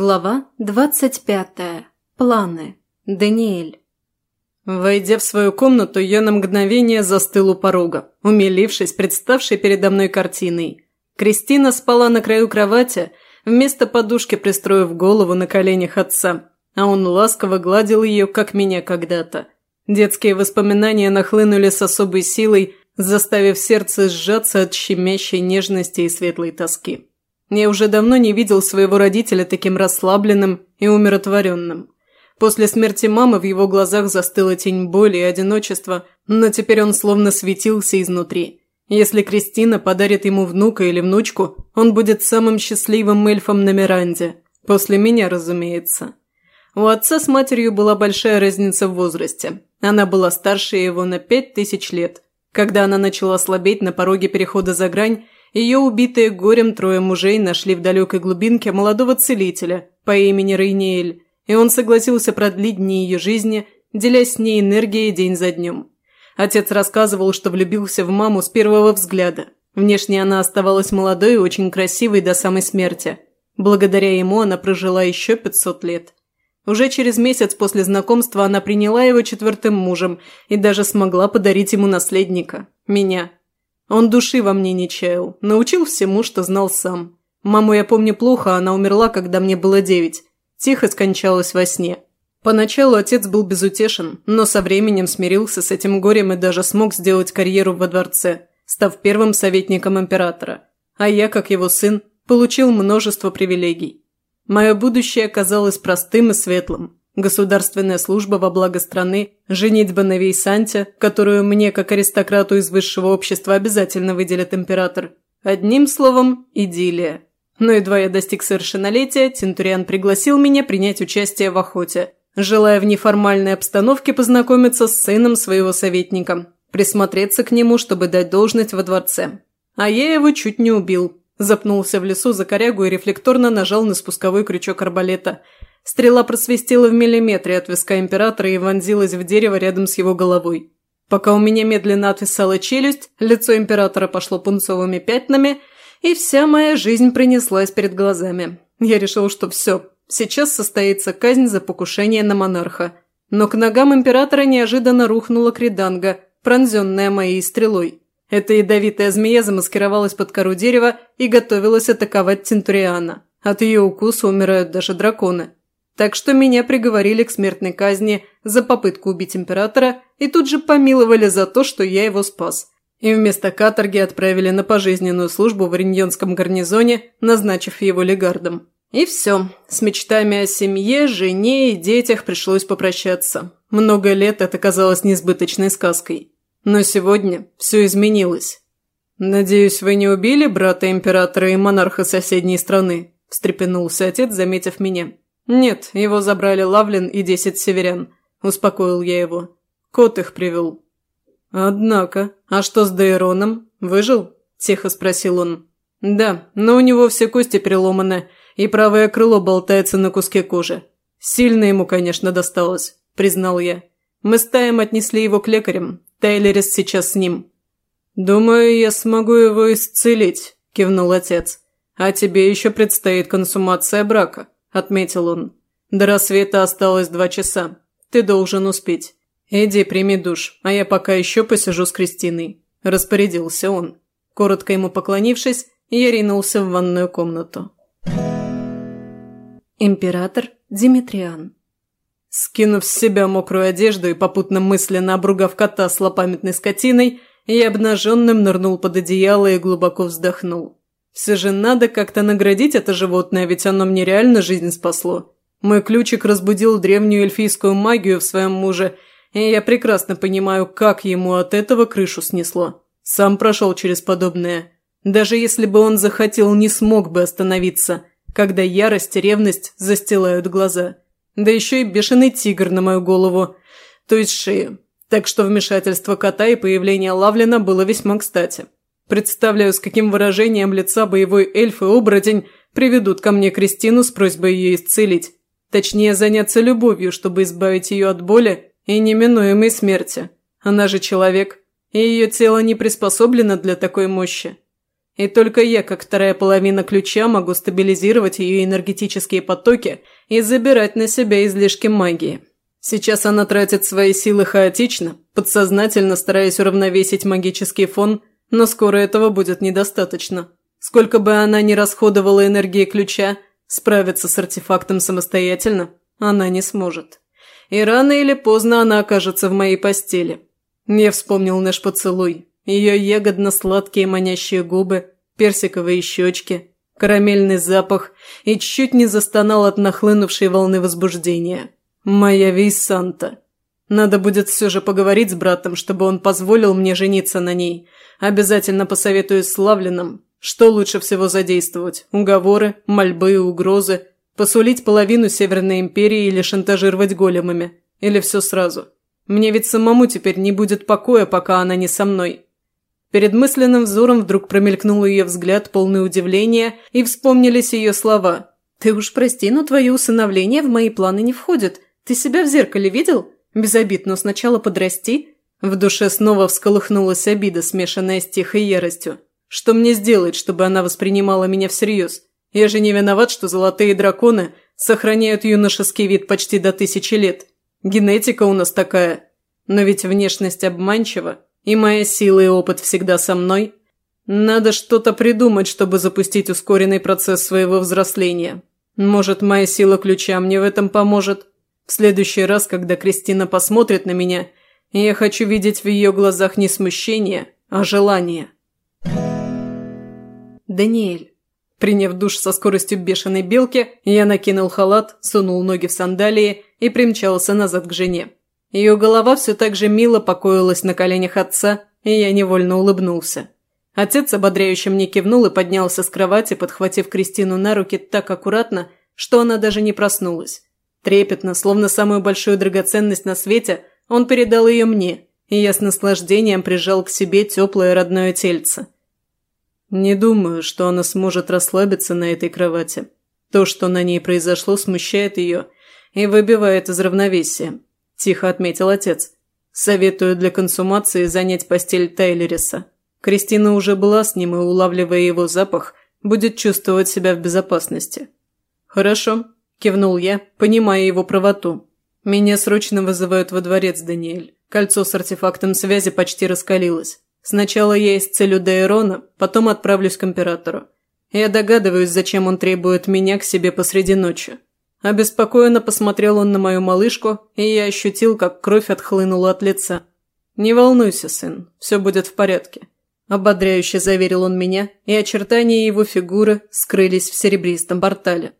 Глава двадцать пятая. Планы. Даниэль. Войдя в свою комнату, я на мгновение застыл у порога, умилившись представшей передо мной картиной. Кристина спала на краю кровати, вместо подушки пристроив голову на коленях отца, а он ласково гладил ее, как меня когда-то. Детские воспоминания нахлынули с особой силой, заставив сердце сжаться от щемящей нежности и светлой тоски. Я уже давно не видел своего родителя таким расслабленным и умиротворенным. После смерти мамы в его глазах застыла тень боли и одиночества, но теперь он словно светился изнутри. Если Кристина подарит ему внука или внучку, он будет самым счастливым эльфом на Миранде. После меня, разумеется. У отца с матерью была большая разница в возрасте. Она была старше его на пять тысяч лет. Когда она начала слабеть на пороге перехода за грань, ее убитые горем трое мужей нашли в далекой глубинке молодого целителя по имени Рейниэль, и он согласился продлить дни ее жизни, делясь с ней энергией день за днем. Отец рассказывал, что влюбился в маму с первого взгляда. Внешне она оставалась молодой и очень красивой до самой смерти. Благодаря ему она прожила еще 500 лет. Уже через месяц после знакомства она приняла его четвертым мужем и даже смогла подарить ему наследника – меня – он души во мне не чаял, научил всему, что знал сам. Маму я помню плохо, она умерла, когда мне было девять. Тихо скончалась во сне. Поначалу отец был безутешен, но со временем смирился с этим горем и даже смог сделать карьеру во дворце, став первым советником императора. А я, как его сын, получил множество привилегий. Мое будущее оказалось простым и светлым. Государственная служба во благо страны, женитьба на Вейсанте, которую мне, как аристократу из высшего общества, обязательно выделит император. Одним словом, идиллия. Но едва я достиг совершеннолетия, Тинтуриан пригласил меня принять участие в охоте, желая в неформальной обстановке познакомиться с сыном своего советника, присмотреться к нему, чтобы дать должность во дворце. А я его чуть не убил. Запнулся в лесу за корягу и рефлекторно нажал на спусковой крючок арбалета – Стрела просвистела в миллиметре от виска императора и вонзилась в дерево рядом с его головой. Пока у меня медленно отвисала челюсть, лицо императора пошло пунцовыми пятнами, и вся моя жизнь принеслась перед глазами. Я решил, что все, сейчас состоится казнь за покушение на монарха. Но к ногам императора неожиданно рухнула криданга, пронзенная моей стрелой. Эта ядовитая змея замаскировалась под кору дерева и готовилась атаковать Центуриана. От ее укуса умирают даже драконы. Так что меня приговорили к смертной казни за попытку убить императора и тут же помиловали за то, что я его спас. И вместо каторги отправили на пожизненную службу в Ориньонском гарнизоне, назначив его легардом. И все. С мечтами о семье, жене и детях пришлось попрощаться. Много лет это казалось несбыточной сказкой. Но сегодня все изменилось. «Надеюсь, вы не убили брата императора и монарха соседней страны?» – встрепенулся отец, заметив меня. «Нет, его забрали Лавлин и десять северян», – успокоил я его. «Кот их привел». «Однако, а что с Дейроном? Выжил?» – тихо спросил он. «Да, но у него все кости переломаны, и правое крыло болтается на куске кожи. Сильно ему, конечно, досталось», – признал я. «Мы с Таем отнесли его к лекарям. Тайлерис сейчас с ним». «Думаю, я смогу его исцелить», – кивнул отец. «А тебе еще предстоит консумация брака». – отметил он. «До рассвета осталось два часа. Ты должен успеть. Иди, прими душ, а я пока еще посижу с Кристиной», – распорядился он. Коротко ему поклонившись, я ринулся в ванную комнату. Император Димитриан Скинув с себя мокрую одежду и попутно мысленно обругав кота с лопамятной скотиной, я обнаженным нырнул под одеяло и глубоко вздохнул. Все же надо как-то наградить это животное, ведь оно мне реально жизнь спасло. Мой ключик разбудил древнюю эльфийскую магию в своем муже, и я прекрасно понимаю, как ему от этого крышу снесло. Сам прошел через подобное. Даже если бы он захотел, не смог бы остановиться, когда ярость и ревность застилают глаза. Да еще и бешеный тигр на мою голову, то есть шею. Так что вмешательство кота и появление Лавлина было весьма кстати. Представляю, с каким выражением лица боевой эльф и оборотень приведут ко мне Кристину с просьбой ее исцелить. Точнее, заняться любовью, чтобы избавить ее от боли и неминуемой смерти. Она же человек, и ее тело не приспособлено для такой мощи. И только я, как вторая половина ключа, могу стабилизировать ее энергетические потоки и забирать на себя излишки магии. Сейчас она тратит свои силы хаотично, подсознательно стараясь уравновесить магический фон, но скоро этого будет недостаточно. Сколько бы она ни расходовала энергии ключа, справиться с артефактом самостоятельно она не сможет. И рано или поздно она окажется в моей постели. Я вспомнил наш поцелуй, ее ягодно-сладкие манящие губы, персиковые щечки, карамельный запах и чуть не застонал от нахлынувшей волны возбуждения. Моя Вейсанта. Надо будет все же поговорить с братом, чтобы он позволил мне жениться на ней. Обязательно посоветуюсь с Лавлином, что лучше всего задействовать – уговоры, мольбы и угрозы, посулить половину Северной Империи или шантажировать големами. Или все сразу. Мне ведь самому теперь не будет покоя, пока она не со мной. Перед мысленным взором вдруг промелькнул ее взгляд, полный удивления, и вспомнились ее слова. «Ты уж прости, но твое усыновление в мои планы не входит. Ты себя в зеркале видел? Без обид, но сначала подрасти». В душе снова всколыхнулась обида, смешанная с тихой яростью. Что мне сделать, чтобы она воспринимала меня всерьез? Я же не виноват, что золотые драконы сохраняют юношеский вид почти до тысячи лет. Генетика у нас такая. Но ведь внешность обманчива, и моя сила и опыт всегда со мной. Надо что-то придумать, чтобы запустить ускоренный процесс своего взросления. Может, моя сила ключа мне в этом поможет? В следующий раз, когда Кристина посмотрит на меня, я хочу видеть в ее глазах не смущение, а желание. Даниэль. Приняв душ со скоростью бешеной белки, я накинул халат, сунул ноги в сандалии и примчался назад к жене. Ее голова все так же мило покоилась на коленях отца, и я невольно улыбнулся. Отец ободряюще мне кивнул и поднялся с кровати, подхватив Кристину на руки так аккуратно, что она даже не проснулась. Трепетно, словно самую большую драгоценность на свете, он передал ее мне, и я с наслаждением прижал к себе теплое родное тельце. Не думаю, что она сможет расслабиться на этой кровати. То, что на ней произошло, смущает ее и выбивает из равновесия. – тихо отметил отец. «Советую для консумации занять постель Тайлериса. Кристина уже была с ним и, улавливая его запах, будет чувствовать себя в безопасности». «Хорошо», – кивнул я, понимая его правоту. «Меня срочно вызывают во дворец, Даниэль. Кольцо с артефактом связи почти раскалилось. Сначала я исцелю Дейрона, потом отправлюсь к императору. Я догадываюсь, зачем он требует меня к себе посреди ночи. Обеспокоенно посмотрел он на мою малышку, и я ощутил, как кровь отхлынула от лица. «Не волнуйся, сын, все будет в порядке», – ободряюще заверил он меня, и очертания его фигуры скрылись в серебристом портале.